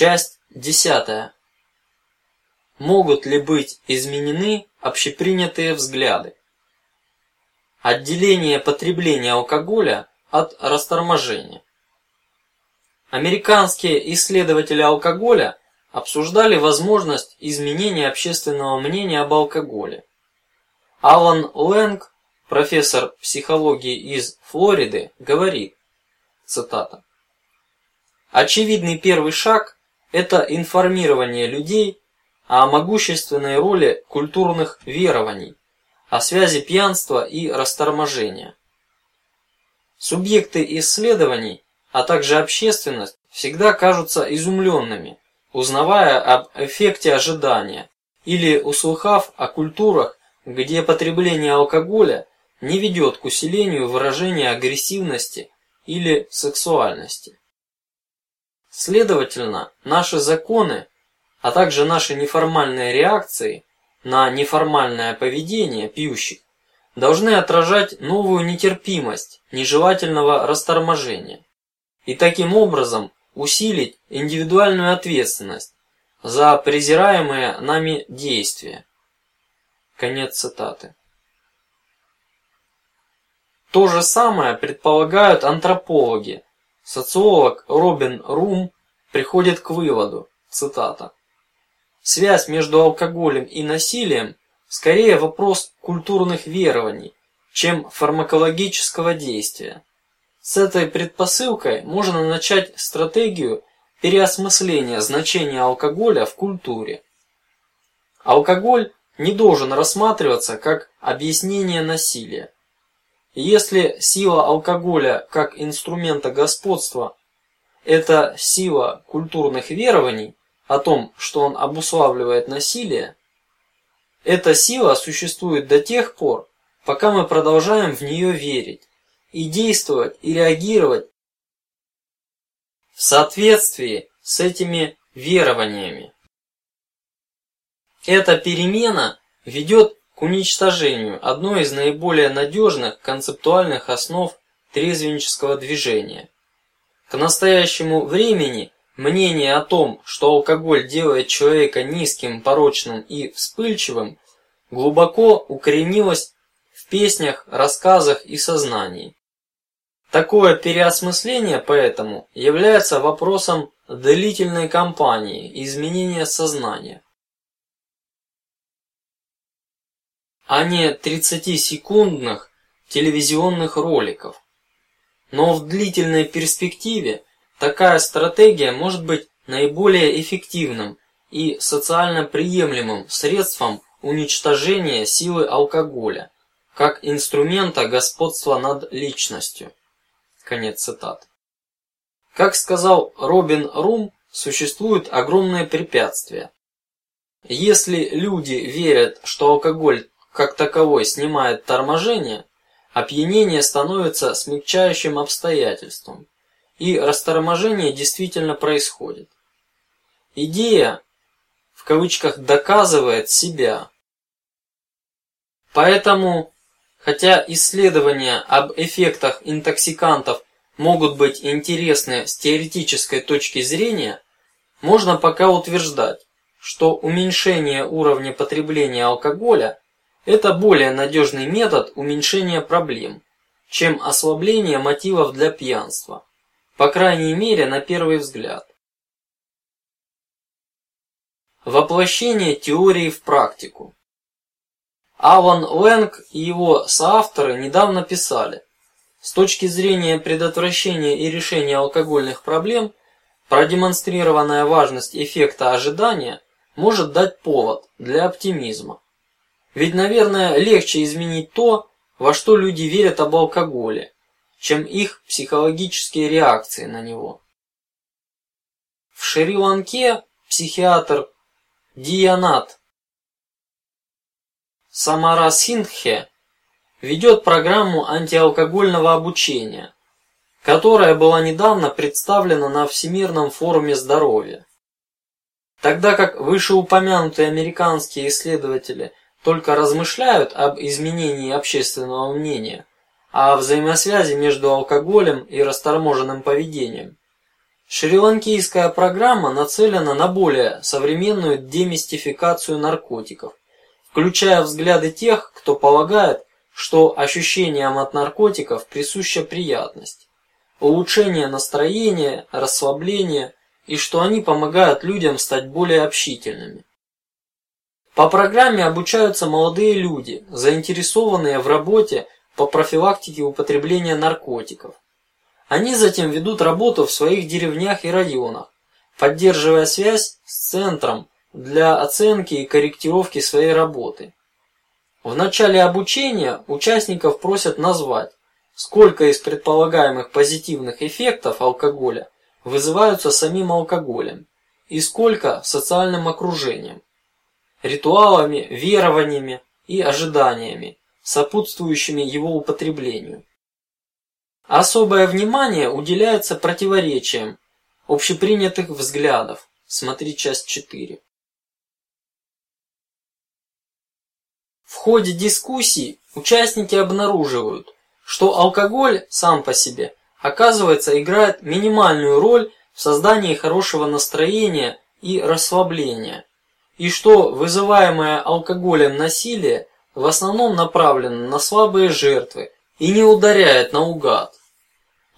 Часть десятая. Могут ли быть изменены общепринятые взгляды? Отделение потребления алкоголя от расторможения. Американские исследователи алкоголя обсуждали возможность изменения общественного мнения об алкоголе. Алан Лэнг, профессор психологии из Флориды, говорит, цитата: "Очевидный первый шаг – это информирование людей о могущественной роли культурных верований, о связи пьянства и расторможения. Субъекты исследований а также общественность всегда кажутся изумленными, узнавая об эффекте ожидания или услыхав о культурах, где потребление алкоголя не ведет к усилению выражения агрессивности или сексуальности. Следовательно, наши законы, а также наши неформальные реакции на неформальное поведение пьющих должны отражать новую нетерпимость нежелательного расторможения и таким образом усилить индивидуальную ответственность за презираемые нами действия. Конец цитаты. То же самое предполагают антропологи. Социолог Робин Рум приходит к выводу, цитата: "Связь между алкоголем и насилием скорее вопрос культурных верований, чем фармакологического действия. С этой предпосылкой можно начать стратегию переосмысления значения алкоголя в культуре. Алкоголь не должен рассматриваться как объяснение насилия. Если сила алкоголя как инструмента господства – это сила культурных верований о том, что он обуславливает насилие, эта сила существует до тех пор, пока мы продолжаем в нее верить и действовать и реагировать в соответствии с этими верованиями. Эта перемена ведет к уничтожению одной из наиболее надежных концептуальных основ трезвеннического движения. К настоящему времени мнение о том, что алкоголь делает человека низким, порочным и вспыльчивым, глубоко укоренилось в песнях, рассказах и сознании. Такое переосмысление поэтому является вопросом длительной кампании изменения сознания, а не 30-секундных телевизионных роликов. Но в длительной перспективе такая стратегия может быть наиболее эффективным и социально приемлемым средством уничтожения силы алкоголя как инструмента господства над личностью. Конец цитаты. Как сказал Робин Рум, существуют огромные препятствия. Если люди верят, что алкоголь как таковой снимает торможение, опьянение становится смягчающим обстоятельством, и расторможение действительно происходит. Идея в кавычках доказывает себя. Поэтому Хотя исследования об эффектах интоксикантов могут быть интересны с теоретической точки зрения, можно пока утверждать, что уменьшение уровня потребления алкоголя – это более надежный метод уменьшения проблем, чем ослабление мотивов для пьянства, по крайней мере на первый взгляд. Воплощение теории в практику. Алан Лэнг и его соавторы недавно писали: с точки зрения предотвращения и решения алкогольных проблем, продемонстрированная важность эффекта ожидания может дать повод для оптимизма. Ведь, наверное, легче изменить то, во что люди верят об алкоголе, чем их психологические реакции на него. В Шри-Ланке психиатр Дианат Самара Сингхе ведет программу антиалкогольного обучения, которая была недавно представлена на Всемирном форуме здоровья. Тогда как вышеупомянутые американские исследователи только размышляют об изменении общественного мнения, о взаимосвязи между алкоголем и расторможенным поведением, Шри-ланкийская программа нацелена на более современную демистификацию наркотиков, включая взгляды тех, кто полагает, что ощущениям от наркотиков присуща приятность, улучшение настроения, расслабление и что они помогают людям стать более общительными. По программе обучаются молодые люди, заинтересованные в работе по профилактике употребления наркотиков. Они затем ведут работу в своих деревнях и районах, поддерживая связь с центром для оценки и корректировки своей работы. В начале обучения участников просят назвать, сколько из предполагаемых позитивных эффектов алкоголя вызываются самим алкоголем и сколько социальным окружением, ритуалами, верованиями и ожиданиями, сопутствующими его употреблению. Особое внимание уделяется противоречиям общепринятых взглядов. Смотри часть 4. В ходе дискуссий участники обнаруживают, что алкоголь сам по себе оказывается играет минимальную роль в создании хорошего настроения и расслабления, и что вызываемое алкоголем насилие в основном направлено на слабые жертвы и не ударяет наугад.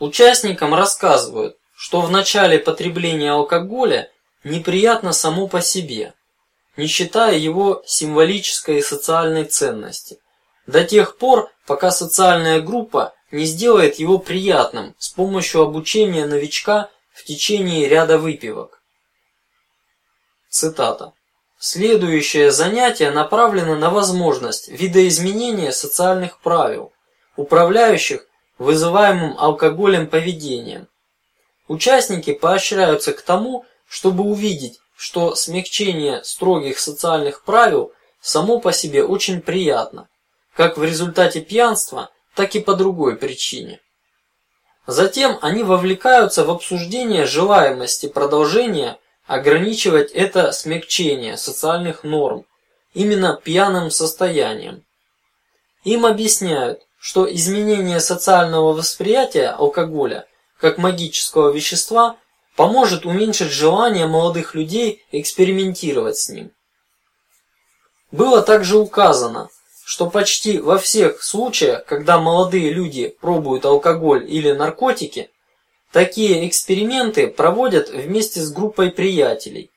Участникам рассказывают, что в начале потребления алкоголя неприятно само по себе, не считая его символической и социальной ценности, до тех пор, пока социальная группа не сделает его приятным с помощью обучения новичка в течение ряда выпивок. Цитата. Следующее занятие направлено на возможность видоизменения социальных правил, управляющих вызываемым алкоголем поведением. Участники поощряются к тому, чтобы увидеть, что смягчение строгих социальных правил само по себе очень приятно, как в результате пьянства, так и по другой причине. Затем они вовлекаются в обсуждение желаемости продолжения ограничивать это смягчение социальных норм именно пьяным состоянием. Им объясняют, что изменение социального восприятия алкоголя как магического вещества поможет уменьшить желание молодых людей экспериментировать с ним. Было также указано, что почти во всех случаях, когда молодые люди пробуют алкоголь или наркотики, такие эксперименты проводят вместе с группой приятелей,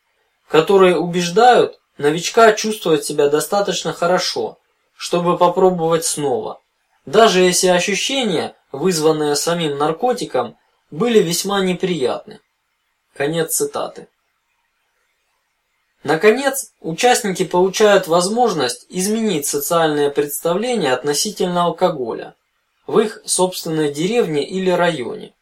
которые убеждают новичка чувствовать себя достаточно хорошо, чтобы попробовать снова, даже если ощущения, вызванные самим наркотиком, были весьма неприятны. Конец цитаты. Наконец, участники получают возможность изменить социальное представление относительно алкоголя в их собственной деревне или районе.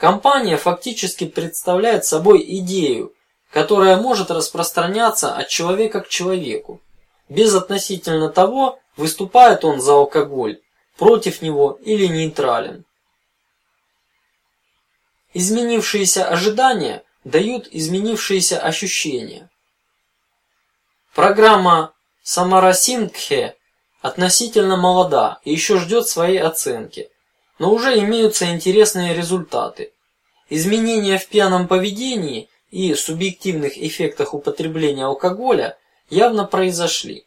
Компания фактически представляет собой идею, которая может распространяться от человека к человеку, без относительно того, выступает он за алкоголь, против него или нейтрален. Изменившиеся ожидания дают изменившиеся ощущения. Программа Самарасингхе относительно молода и еще ждет своей оценки, но уже имеются интересные результаты. Изменения в пьяном поведении и субъективных эффектах употребления алкоголя явно произошли.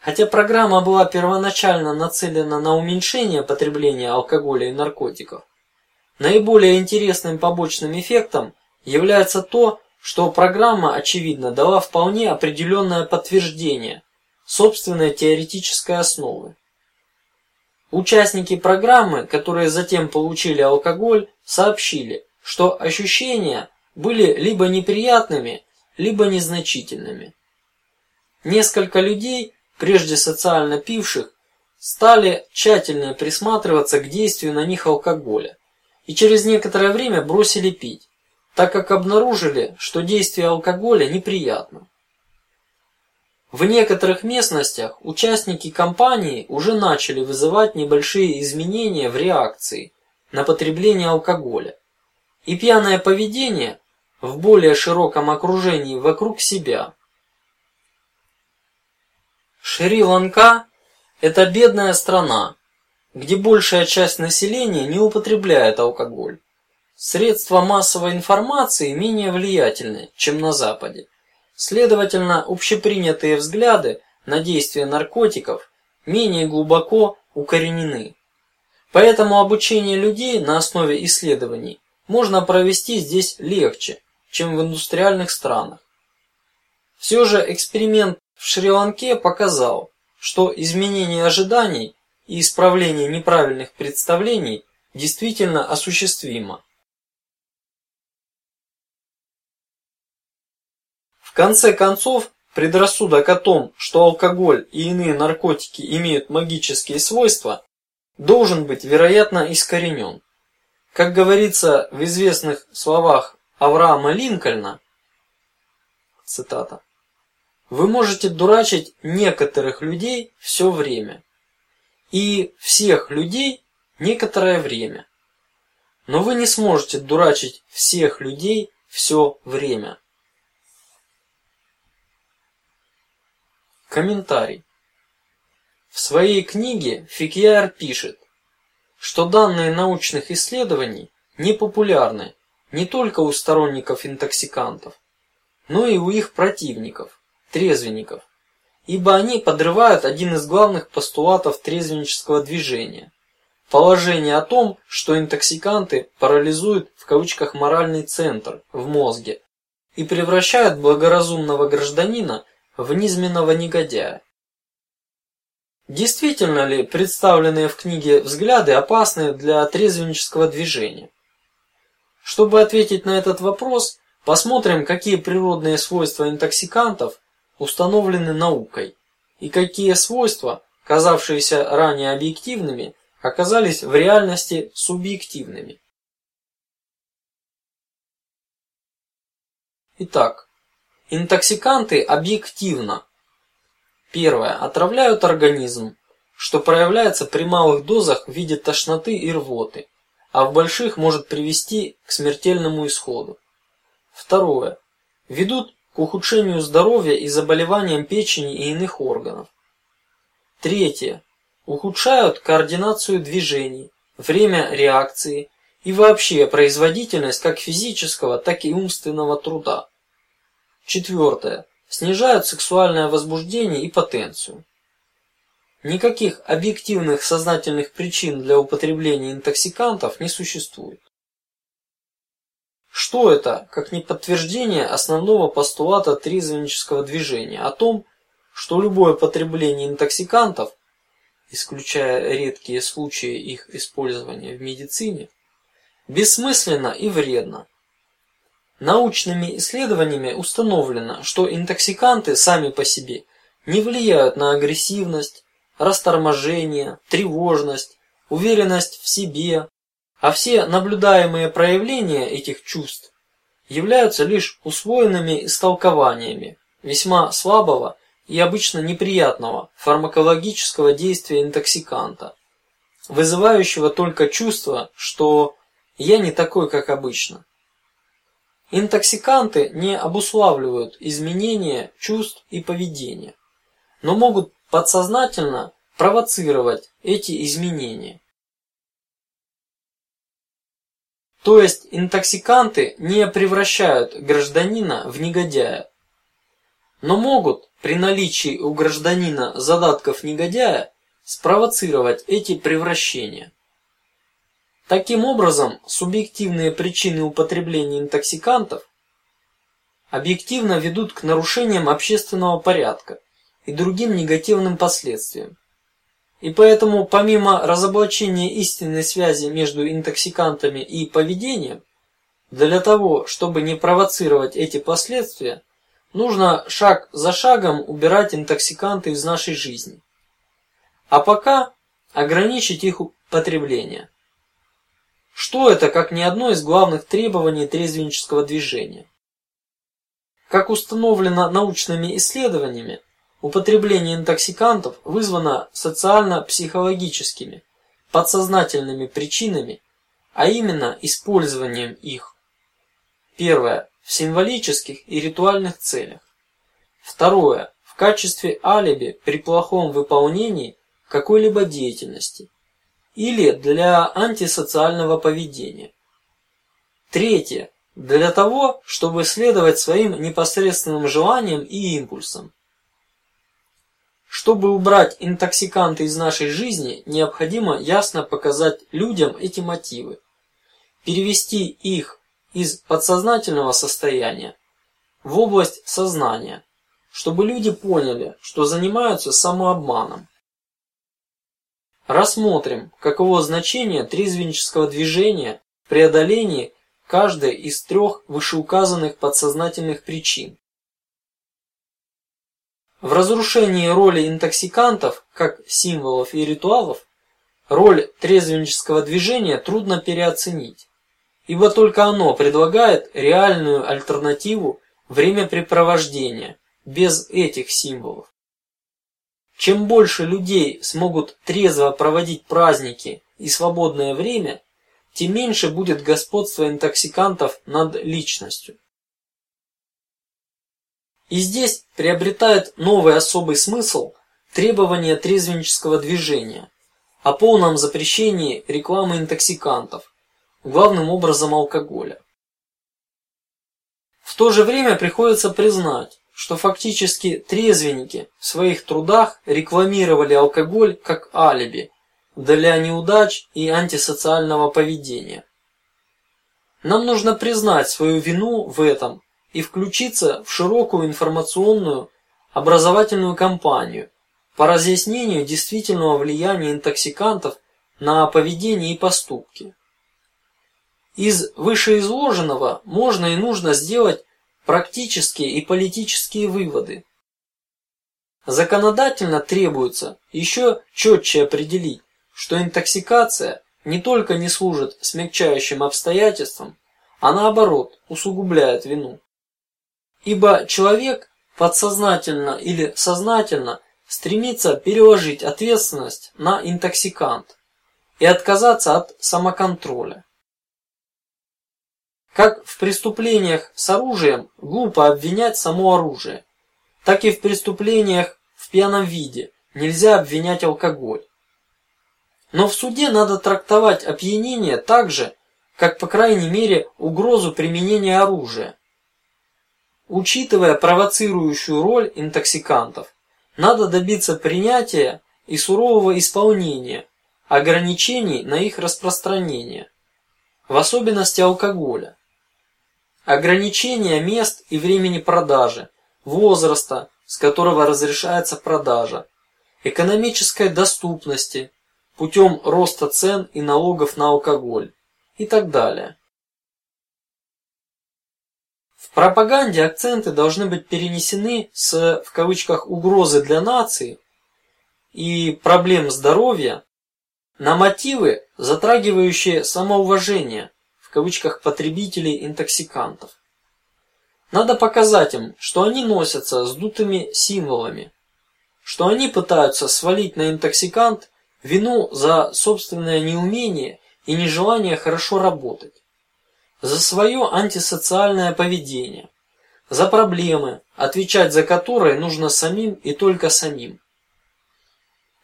Хотя программа была первоначально нацелена на уменьшение потребления алкоголя и наркотиков, наиболее интересным побочным эффектом является то, что программа, очевидно, дала вполне определенное подтверждение собственной теоретической основы. Участники программы, которые затем получили алкоголь, сообщили, что ощущения были либо неприятными, либо незначительными. Несколько людей, прежде социально пивших, стали тщательно присматриваться к действию на них алкоголя и через некоторое время бросили пить так как обнаружили, что действие алкоголя неприятно. В некоторых местностях участники кампании уже начали вызывать небольшие изменения в реакции на потребление алкоголя и пьяное поведение в более широком окружении вокруг себя. Шри-Ланка – это бедная страна, где большая часть населения не употребляет алкоголь. Средства массовой информации менее влиятельны, чем на Западе. Следовательно, общепринятые взгляды на действие наркотиков менее глубоко укоренены. Поэтому обучение людей на основе исследований можно провести здесь легче, чем в индустриальных странах. Все же эксперимент в Шри-Ланке показал, что изменение ожиданий и исправление неправильных представлений действительно осуществимо. В конце концов, предрассудок о том, что алкоголь и иные наркотики имеют магические свойства, должен быть, вероятно, искоренен. Как говорится в известных словах Авраама Линкольна, цитата: "Вы можете дурачить некоторых людей все время, и всех людей некоторое время, но вы не сможете дурачить всех людей все время". Комментарий. В своей книге Фикьяр пишет, что данные научных исследований не популярны не только у сторонников интоксикантов, но и у их противников, трезвенников, ибо они подрывают один из главных постулатов трезвеннического движения – положение о том, что интоксиканты парализуют в кавычках моральный центр в мозге и превращают благоразумного гражданина в низменного негодяя. Действительно ли представленные в книге взгляды опасны для трезвеннического движения? Чтобы ответить на этот вопрос, посмотрим, какие природные свойства интоксикантов установлены наукой и какие свойства, казавшиеся ранее объективными, оказались в реальности субъективными. Итак, Интоксиканты объективно. Первое. Отравляют организм, что проявляется при малых дозах в виде тошноты и рвоты, а в больших может привести к смертельному исходу. Второе. Ведут к ухудшению здоровья и заболеваниям печени и иных органов. Третье. Ухудшают координацию движений, время реакции и вообще производительность как физического, так и умственного труда. Четвертое. Снижают сексуальное возбуждение и потенцию. Никаких объективных сознательных причин для употребления интоксикантов не существует. Что это, как не подтверждение основного постулата трезвеннического движения о том, что любое потребление интоксикантов, исключая редкие случаи их использования в медицине, бессмысленно и вредно, Научными исследованиями установлено, что интоксиканты сами по себе не влияют на агрессивность, расторможение, тревожность, уверенность в себе, а все наблюдаемые проявления этих чувств являются лишь усвоенными истолкованиями весьма слабого и обычно неприятного фармакологического действия интоксиканта, вызывающего только чувство, что я не такой, как обычно. Интоксиканты не обуславливают изменения чувств и поведения, но могут подсознательно провоцировать эти изменения. То есть интоксиканты не превращают гражданина в негодяя, но могут при наличии у гражданина задатков негодяя спровоцировать эти превращения. Таким образом, субъективные причины употребления интоксикантов объективно ведут к нарушениям общественного порядка и другим негативным последствиям. И поэтому, помимо разоблачения истинной связи между интоксикантами и поведением, для того, чтобы не провоцировать эти последствия, нужно шаг за шагом убирать интоксиканты из нашей жизни, а пока ограничить их потребление. Что это, как не одно из главных требований трезвеннического движения? Как установлено научными исследованиями, употребление интоксикантов вызвано социально-психологическими, подсознательными причинами, а именно использованием их. Первое в символических и ритуальных целях. Второе в качестве алиби при плохом выполнении какой-либо деятельности или для антисоциального поведения. Третье. Для того, чтобы следовать своим непосредственным желаниям и импульсам. Чтобы убрать интоксиканты из нашей жизни, необходимо ясно показать людям эти мотивы, перевести их из подсознательного состояния в область сознания, чтобы люди поняли, что занимаются самообманом. Рассмотрим, каково значение трезвеннического движения в преодолении каждой из трех вышеуказанных подсознательных причин. В разрушении роли интоксикантов, как символов и ритуалов, роль трезвеннического движения трудно переоценить, ибо только оно предлагает реальную альтернативу времяпрепровождения без этих символов. Чем больше людей смогут трезво проводить праздники и свободное время, тем меньше будет господства интоксикантов над личностью. И здесь приобретает новый особый смысл требование трезвеннического движения о полном запрещении рекламы интоксикантов, главным образом алкоголя. В то же время приходится признать, что фактически трезвенники в своих трудах рекламировали алкоголь как алиби для неудач и антисоциального поведения. Нам нужно признать свою вину в этом и включиться в широкую информационную образовательную кампанию по разъяснению действительного влияния интоксикантов на поведение и поступки. Из вышеизложенного можно и нужно сделать практические и политические выводы. Законодательно требуется еще четче определить, что интоксикация не только не служит смягчающим обстоятельством, а наоборот усугубляет вину. Ибо человек подсознательно или сознательно стремится переложить ответственность на интоксикант и отказаться от самоконтроля. Как в преступлениях с оружием глупо обвинять само оружие, так и в преступлениях в пьяном виде нельзя обвинять алкоголь. Но в суде надо трактовать опьянение так же, как по крайней мере угрозу применения оружия. Учитывая провоцирующую роль интоксикантов, надо добиться принятия и сурового исполнения ограничений на их распространение, в особенности алкоголя ограничение мест и времени продажи, возраста, с которого разрешается продажа, экономической доступности путем роста цен и налогов на алкоголь и так далее. В пропаганде акценты должны быть перенесены с в кавычках угрозы для нации и проблем здоровья на мотивы, затрагивающие самоуважение, в кавычках потребителей интоксикантов. Надо показать им, что они носятся с дутыми символами, что они пытаются свалить на интоксикант вину за собственное неумение и нежелание хорошо работать, за свое антисоциальное поведение, за проблемы, отвечать за которые нужно самим и только самим.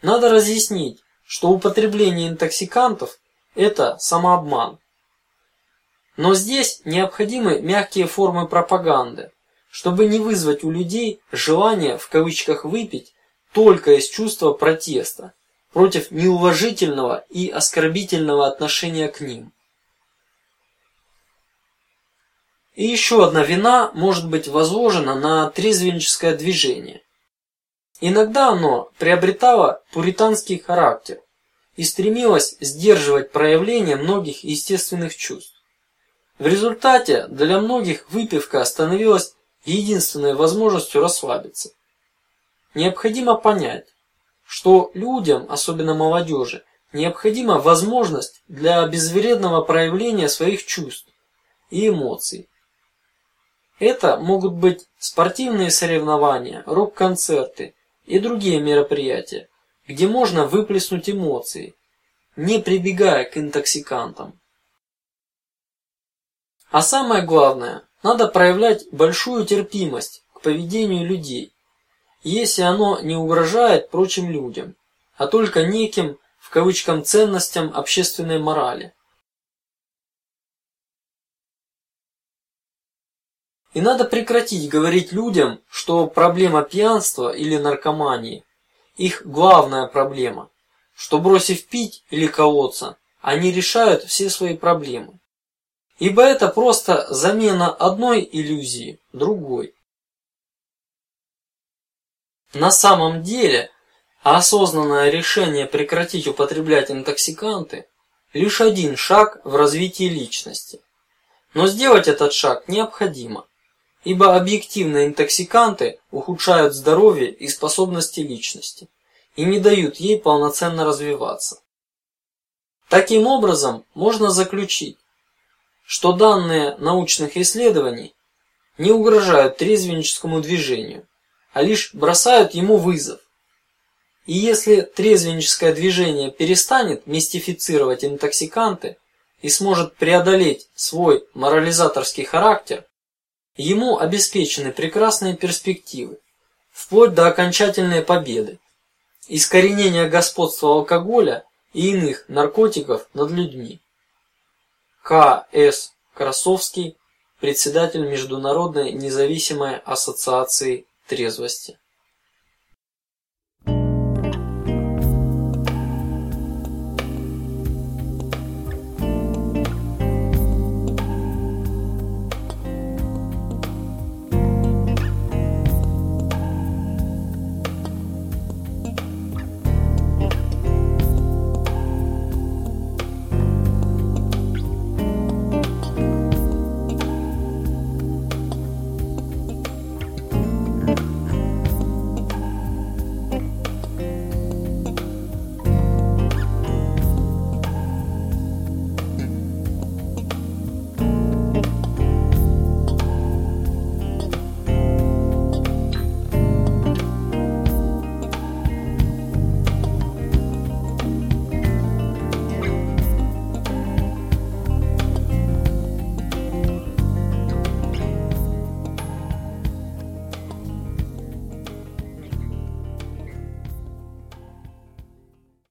Надо разъяснить, что употребление интоксикантов – это самообман, но здесь необходимы мягкие формы пропаганды, чтобы не вызвать у людей желание в кавычках выпить только из чувства протеста против неуважительного и оскорбительного отношения к ним. И еще одна вина может быть возложена на трезвенническое движение. Иногда оно приобретало пуританский характер и стремилось сдерживать проявление многих естественных чувств. В результате для многих выпивка становилась единственной возможностью расслабиться. Необходимо понять, что людям, особенно молодежи, необходима возможность для безвредного проявления своих чувств и эмоций. Это могут быть спортивные соревнования, рок-концерты и другие мероприятия, где можно выплеснуть эмоции, не прибегая к интоксикантам. А самое главное, надо проявлять большую терпимость к поведению людей, если оно не угрожает прочим людям, а только неким в кавычках ценностям общественной морали. И надо прекратить говорить людям, что проблема пьянства или наркомании их главная проблема, что бросив пить или колоться, они решают все свои проблемы. Ибо это просто замена одной иллюзии другой. На самом деле, осознанное решение прекратить употреблять интоксиканты лишь один шаг в развитии личности. Но сделать этот шаг необходимо, ибо объективно интоксиканты ухудшают здоровье и способности личности и не дают ей полноценно развиваться. Таким образом, можно заключить, что данные научных исследований не угрожают трезвенническому движению, а лишь бросают ему вызов. И если трезвенническое движение перестанет мистифицировать интоксиканты и сможет преодолеть свой морализаторский характер, ему обеспечены прекрасные перспективы, вплоть до окончательной победы, искоренения господства алкоголя и иных наркотиков над людьми. К. С. Красовский, председатель Международной независимой ассоциации трезвости.